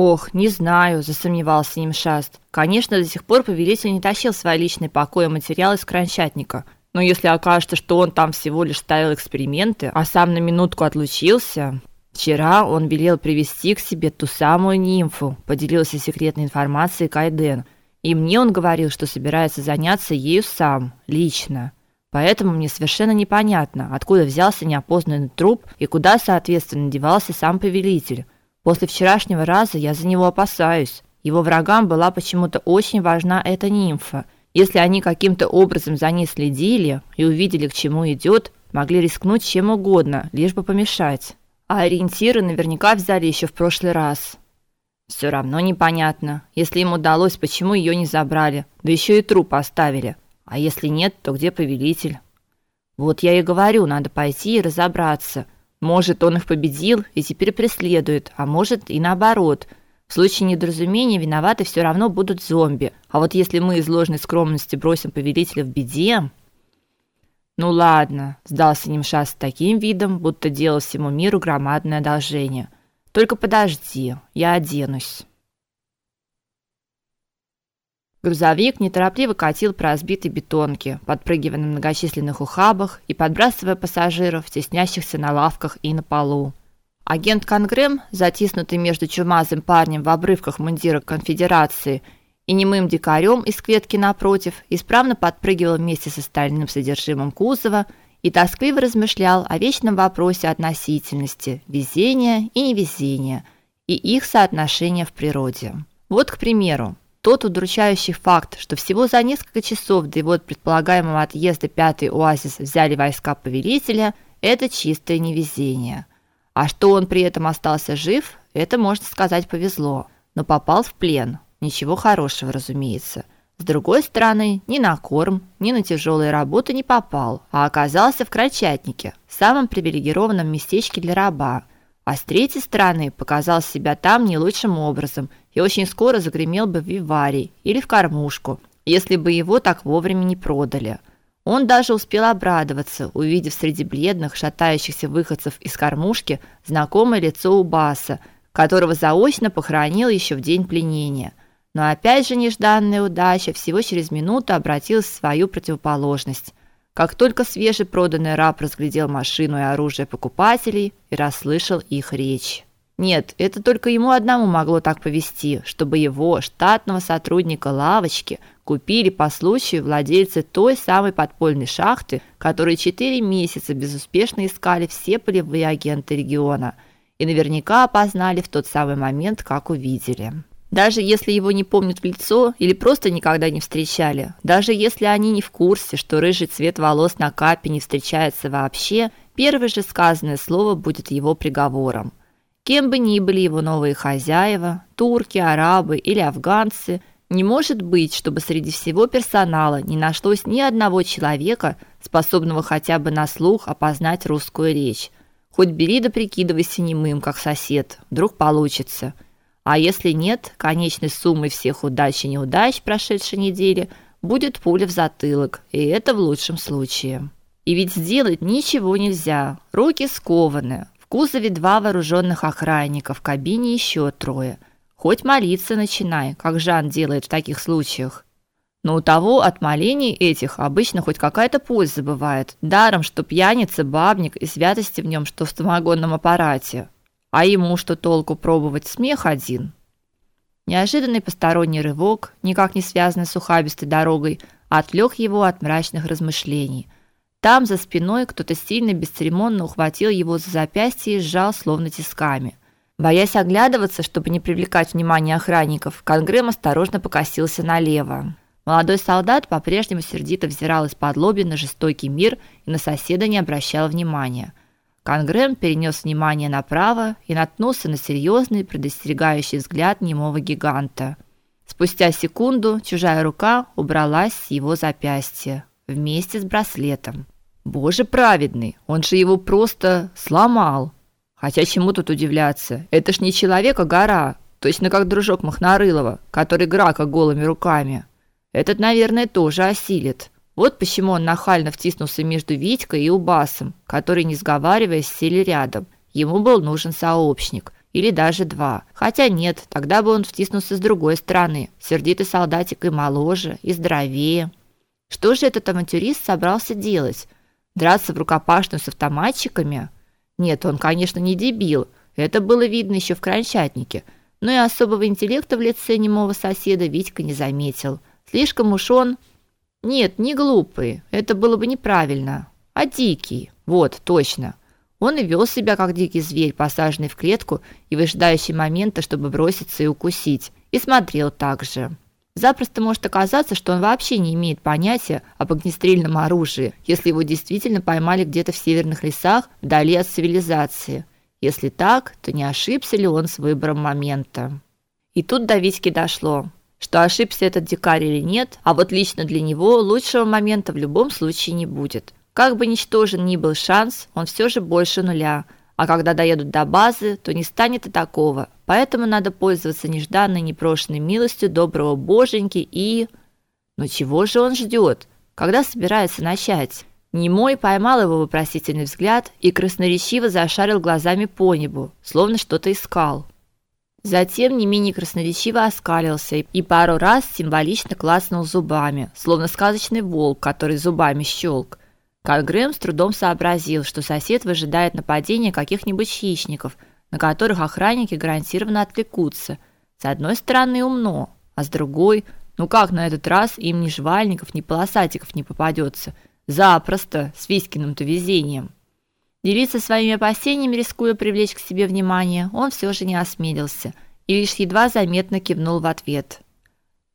Ох, не знаю, засомневался Нимшаст. Конечно, до сих пор повелитель не тащил свои личные покои материалы из крончатника. Но если окажется, что он там всего лишь ставил эксперименты, а сам на минутку отлучился, Вчера он велел привести к себе ту самую нимфу, поделился секретной информацией Кайден. И мне он говорил, что собирается заняться ею сам, лично. Поэтому мне совершенно непонятно, откуда взялся неопознанный труп и куда, соответственно, девался сам повелитель. После вчерашнего раза я за него опасаюсь. Его врагам была почему-то очень важна эта нимфа. Если они каким-то образом за ней следили и увидели, к чему идет, могли рискнуть чем угодно, лишь бы помешать. А ориентиры наверняка взяли еще в прошлый раз. Все равно непонятно. Если им удалось, почему ее не забрали? Да еще и труп оставили. А если нет, то где повелитель? Вот я и говорю, надо пойти и разобраться. Может, он их победил и теперь преследует, а может и наоборот. В случае недоразумения виноваты все равно будут зомби. А вот если мы из ложной скромности бросим повелителя в беде... Ну ладно, сдался Нимша с таким видом, будто делал всему миру громадное одолжение. Только подожди, я оденусь. Грузовик неторопливо катил по разбитой бетонке, подпрыгивая на многочисленных ухабах и подбрасывая пассажиров, теснящихся на лавках и на полу. Агент Конгрэм, затиснутый между чумазым парнем в обрывках мундира конфедерации и немым дикарем из клетки напротив, исправно подпрыгивал вместе с остальным содержимым кузова и тоскливо размышлял о вечном вопросе относительности, везения и невезения и их соотношения в природе. Вот, к примеру, тот удручающий факт, что всего за несколько часов до его предполагаемого отъезда пятый оазис взяли войска повелителя, это чистое невезение. А что он при этом остался жив, это можно сказать повезло, но попал в плен. Ничего хорошего, разумеется. С другой стороны, ни на корм, ни на тяжелые работы не попал, а оказался в Крольчатнике, самом привилегированном местечке для раба. А с третьей стороны, показал себя там не лучшим образом и очень скоро загремел бы в виварий или в кормушку, если бы его так вовремя не продали. Он даже успел обрадоваться, увидев среди бледных, шатающихся выходцев из кормушки знакомое лицо Убаса, которого заочно похоронил еще в день пленения. Но опять же нежданная удача всего через минуту обратилась в свою противоположность. Как только свежепроданный раб разглядел машину и оружие покупателей и расслышал их речь. Нет, это только ему одному могло так повести, чтобы его, штатного сотрудника лавочки, купили по случаю владельцы той самой подпольной шахты, которые четыре месяца безуспешно искали все полевые агенты региона и наверняка опознали в тот самый момент, как увидели. Даже если его не помнят в лицо или просто никогда не встречали, даже если они не в курсе, что рыжий цвет волос на капе не встречается вообще, первое же сказанное слово будет его приговором. Кем бы ни были его новые хозяева, турки, арабы или афганцы, не может быть, чтобы среди всего персонала не нашлось ни одного человека, способного хотя бы на слух опознать русскую речь. Хоть бери да прикидывайся немым, как сосед, вдруг получится. А если нет, конечной суммой всех удач и неудач прошедшей недели будет пуля в затылок, и это в лучшем случае. И ведь сделать ничего нельзя, руки скованы, кузове два вооруженных охранника, в кабине еще трое. Хоть молиться начинай, как Жан делает в таких случаях. Но у того от молений этих обычно хоть какая-то польза бывает. Даром, что пьяница, бабник и святости в нем, что в самогонном аппарате. А ему что толку пробовать смех один? Неожиданный посторонний рывок, никак не связанный с ухабистой дорогой, отвлек его от мрачных размышлений – там за спиной кто-то сильно бесцеремонно ухватил его за запястье и сжал словно тисками. Боясь оглядываться, чтобы не привлекать внимание охранников, Конгрэм осторожно покосился налево. Молодой солдат по-прежнему сердито взирал из-под лоби на жестокий мир и на соседа не обращал внимания. Конгрэм перенес внимание направо и наткнулся на серьезный, предостерегающий взгляд немого гиганта. Спустя секунду чужая рука убралась с его запястья вместе с браслетом. Боже праведный, он же его просто сломал. Хотя чему тут удивляться? Это ж не человек, а гора. Точно как дружок Махнарылова, который грака голыми руками. Этот, наверное, тоже осилит. Вот почему он нахально втиснулся между Витькой и Убасом, которые, не сговариваясь, сели рядом. Ему был нужен сообщник. или даже два. Хотя нет, тогда бы он втиснулся с другой стороны. Сердитый солдатик и моложе, и здоровее. Что же этот авантюрист собрался делать? Драться в рукопашную с автоматчиками? Нет, он, конечно, не дебил. Это было видно еще в Крончатнике. Но и особого интеллекта в лице немого соседа Витька не заметил. Слишком уж он... Нет, не глупый. Это было бы неправильно. А дикий. Вот, точно. Он и вел себя как дикий зверь, посаженный в клетку и выжидающий момента, чтобы броситься и укусить. И смотрел так же. Запросто может оказаться, что он вообще не имеет понятия об огнестрельном оружии, если его действительно поймали где-то в северных лесах, вдали от цивилизации. Если так, то не ошибся ли он с выбором момента? И тут до Витьки дошло, что ошибся этот дикарь или нет, а вот лично для него лучшего момента в любом случае не будет. Как бы ничтожен ни был шанс, он все же больше нуля. А когда доедут до базы, то не станет и такого. Поэтому надо пользоваться нежданной непрошенной милостью доброго боженьки и Но чего же он ждет? Когда собирается начать? Немой поймал его вопросительный взгляд и красноречиво зашарил глазами по небу, словно что-то искал. Затем не менее красноречиво оскалился и пару раз символично клацнул зубами, словно сказочный волк, который зубами щелк. Карл Грэм с трудом сообразил, что сосед выжидает нападения каких-нибудь хищников, на которых охранники гарантированно отвлекутся. С одной стороны умно, а с другой, ну как на этот раз им ни жвальников, ни полосатиков не попадется? Запросто, с Виськиным-то везением. Делиться своими опасениями, рискуя привлечь к себе внимание, он все же не осмелился и лишь едва заметно кивнул в ответ.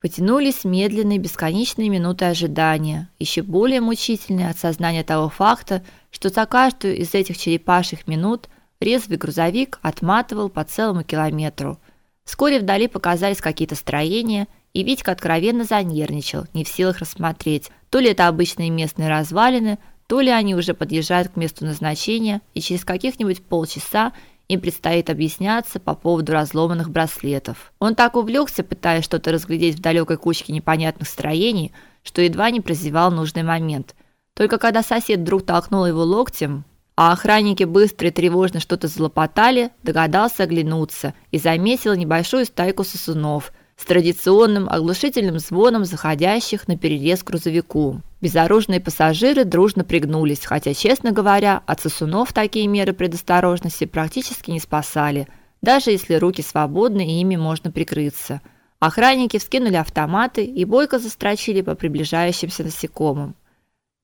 Потянулись медленные бесконечные минуты ожидания, еще более мучительные от сознания того факта, что за каждую из этих черепашьих минут резвый грузовик отматывал по целому километру. Вскоре вдали показались какие-то строения, и Витька откровенно занервничал, не в силах рассмотреть, то ли это обычные местные развалины, то ли они уже подъезжают к месту назначения, и через каких-нибудь полчаса им предстоит объясняться по поводу разломанных браслетов. Он так увлекся, пытаясь что-то разглядеть в далекой кучке непонятных строений, что едва не прозевал нужный момент. Только когда сосед вдруг толкнул его локтем, а охранники быстро и тревожно что-то залопотали, догадался оглянуться и заметил небольшую стайку сосунов – с традиционным оглушительным звоном заходящих на перерез грузовику. Безоружные пассажиры дружно пригнулись, хотя, честно говоря, от сосунов такие меры предосторожности практически не спасали, даже если руки свободны и ими можно прикрыться. Охранники вскинули автоматы и бойко застрочили по приближающимся насекомым.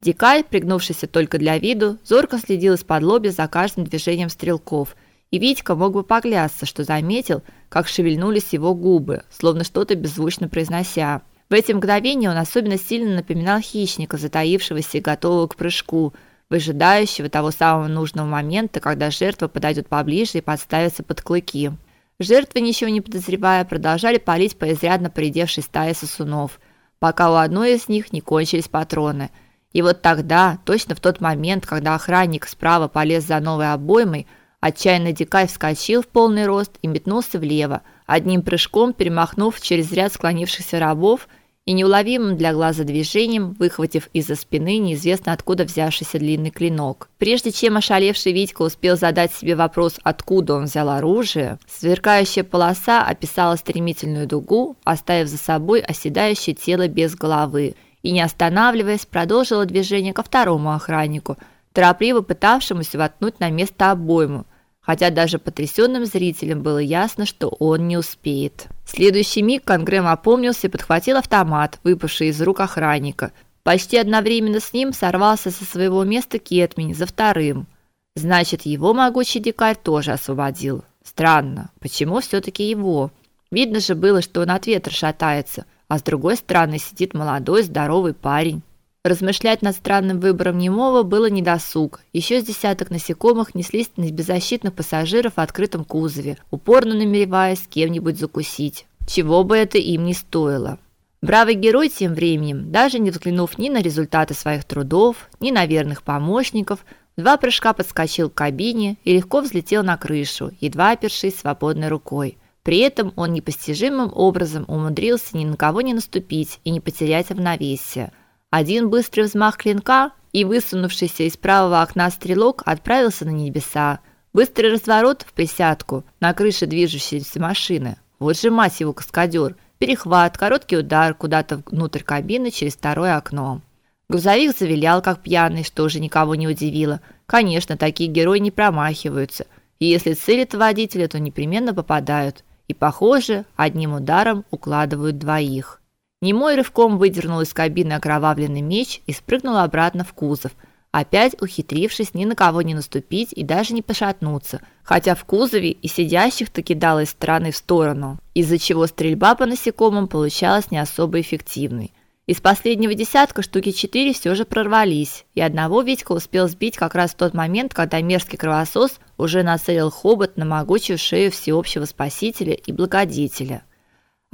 Дикарь, пригнувшийся только для виду, зорко следил из-под лоби за каждым движением стрелков – и Витька мог бы поклясться, что заметил, как шевельнулись его губы, словно что-то беззвучно произнося. В эти мгновения он особенно сильно напоминал хищника, затаившегося и готового к прыжку, выжидающего того самого нужного момента, когда жертва подойдет поближе и подставится под клыки. Жертвы, ничего не подозревая, продолжали палить по изрядно поредевшей стае сосунов, пока у одной из них не кончились патроны. И вот тогда, точно в тот момент, когда охранник справа полез за новой обоймой, Отчаянный дикарь вскочил в полный рост и метнулся влево, одним прыжком перемахнув через ряд склонившихся рабов и неуловимым для глаза движением выхватив из-за спины неизвестно откуда взявшийся длинный клинок. Прежде чем ошалевший Витька успел задать себе вопрос, откуда он взял оружие, сверкающая полоса описала стремительную дугу, оставив за собой оседающее тело без головы, и не останавливаясь, продолжила движение ко второму охраннику, торопливо пытавшемуся воткнуть на место обойму, хотя даже потрясенным зрителям было ясно, что он не успеет. В следующий миг Конгрэм опомнился и подхватил автомат, выпавший из рук охранника. Почти одновременно с ним сорвался со своего места Кетмень за вторым. Значит, его могучий дикарь тоже освободил. Странно, почему все таки его? Видно же было, что он от ветра шатается, а с другой стороны сидит молодой здоровый парень. Размышлять над странным выбором немого было недосуг. Еще с десяток насекомых неслись на беззащитных пассажиров в открытом кузове, упорно намереваясь кем-нибудь закусить. Чего бы это им не стоило. Бравый герой тем временем, даже не взглянув ни на результаты своих трудов, ни на верных помощников, два прыжка подскочил к кабине и легко взлетел на крышу, едва опершись свободной рукой. При этом он непостижимым образом умудрился ни на кого не наступить и не потерять равновесие – один быстрый взмах клинка, и высунувшийся из правого окна стрелок отправился на небеса. Быстрый разворот в присядку на крыше движущейся машины. Вот же мать его каскадер. Перехват, короткий удар куда-то внутрь кабины через второе окно. Грузовик завилял как пьяный, что уже никого не удивило. Конечно, такие герои не промахиваются. И если целят водителя, то непременно попадают. И, похоже, одним ударом укладывают двоих. Немой рывком выдернул из кабины окровавленный меч и спрыгнул обратно в кузов, опять ухитрившись ни на кого не наступить и даже не пошатнуться, хотя в кузове и сидящих-то кидало из стороны в сторону, из-за чего стрельба по насекомым получалась не особо эффективной. Из последнего десятка штуки четыре все же прорвались, и одного Витька успел сбить как раз в тот момент, когда мерзкий кровосос уже нацелил хобот на могучую шею всеобщего спасителя и благодетеля –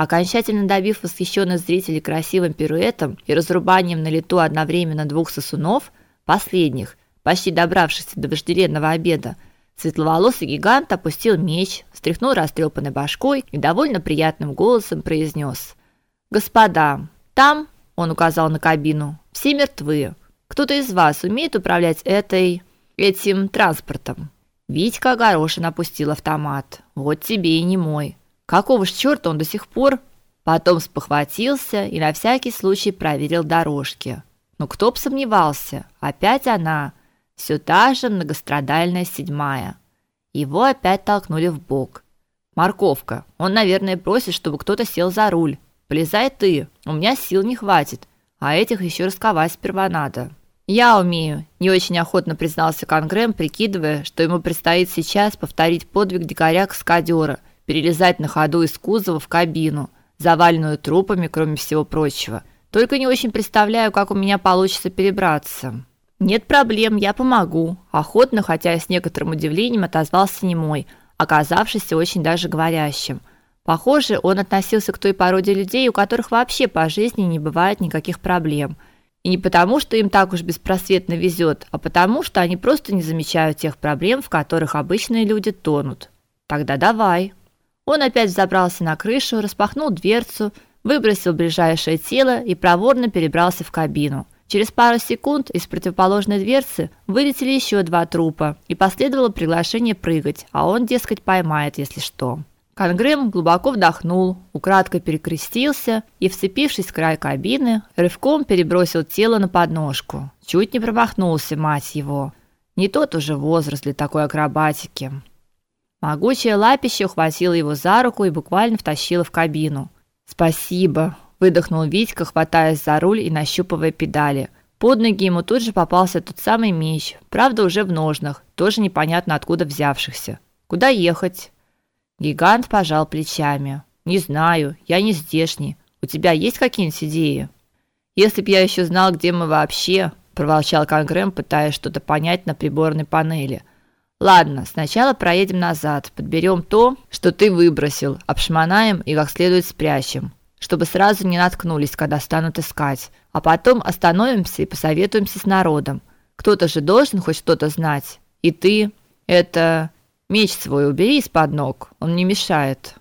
Окончательно добив восхищенных зрителей красивым пируэтом и разрубанием на лету одновременно двух сосунов, последних, почти добравшихся до вожделенного обеда, светловолосый гигант опустил меч, встряхнул растрепанной башкой и довольно приятным голосом произнес: "Господа, там, он указал на кабину, все мертвы. Кто-то из вас умеет управлять этой этим транспортом?" Витька огорошенно опустил автомат. Вот тебе и не мой. Какого ж чёрта он до сих пор? Потом спохватился и на всякий случай проверил дорожки. Ну кто б сомневался? Опять она, все та же многострадальная седьмая. Его опять толкнули в бок. Морковка. Он, наверное, просит, чтобы кто-то сел за руль. Полезай ты. У меня сил не хватит, а этих еще расковать сперва надо. Я умею, не очень охотно признался Конгрэм, прикидывая, что ему предстоит сейчас повторить подвиг дикаря-каскадера – перелезать на ходу из кузова в кабину, заваленную трупами, кроме всего прочего. Только не очень представляю, как у меня получится перебраться. Нет проблем, я помогу. Охотно, хотя и с некоторым удивлением отозвался немой, оказавшийся очень даже говорящим. Похоже, он относился к той породе людей, у которых вообще по жизни не бывает никаких проблем. И не потому, что им так уж беспросветно везет, а потому, что они просто не замечают тех проблем, в которых обычные люди тонут. Тогда давай. Он опять забрался на крышу, распахнул дверцу, выбросил ближайшее тело и проворно перебрался в кабину. Через пару секунд из противоположной дверцы вылетели еще два трупа, и последовало приглашение прыгать, а он, дескать, поймает, если что. Конгрэм глубоко вдохнул, украдкой перекрестился и, вцепившись в край кабины, рывком перебросил тело на подножку. Чуть не промахнулся, мать его. Не тот уже возраст для такой акробатики. Могучее лапище ухватило его за руку и буквально втащило в кабину. "Спасибо", выдохнул Витька, хватаясь за руль и нащупывая педали. Под ноги ему тут же попался тот самый меч, правда, уже в ножнах, тоже непонятно откуда взявшихся. Куда ехать? Гигант пожал плечами. Не знаю, я не здешний. У тебя есть какие-нибудь идеи? Если б я еще знал, где мы вообще, проворчал Конгрэм, пытаясь что-то понять на приборной панели. Ладно, сначала проедем назад, подберем то, что ты выбросил, обшмонаем и как следует спрячем, чтобы сразу не наткнулись, когда станут искать. А потом остановимся и посоветуемся с народом. Кто-то же должен хоть что-то знать. И ты это меч свой убери из-под ног, он не мешает.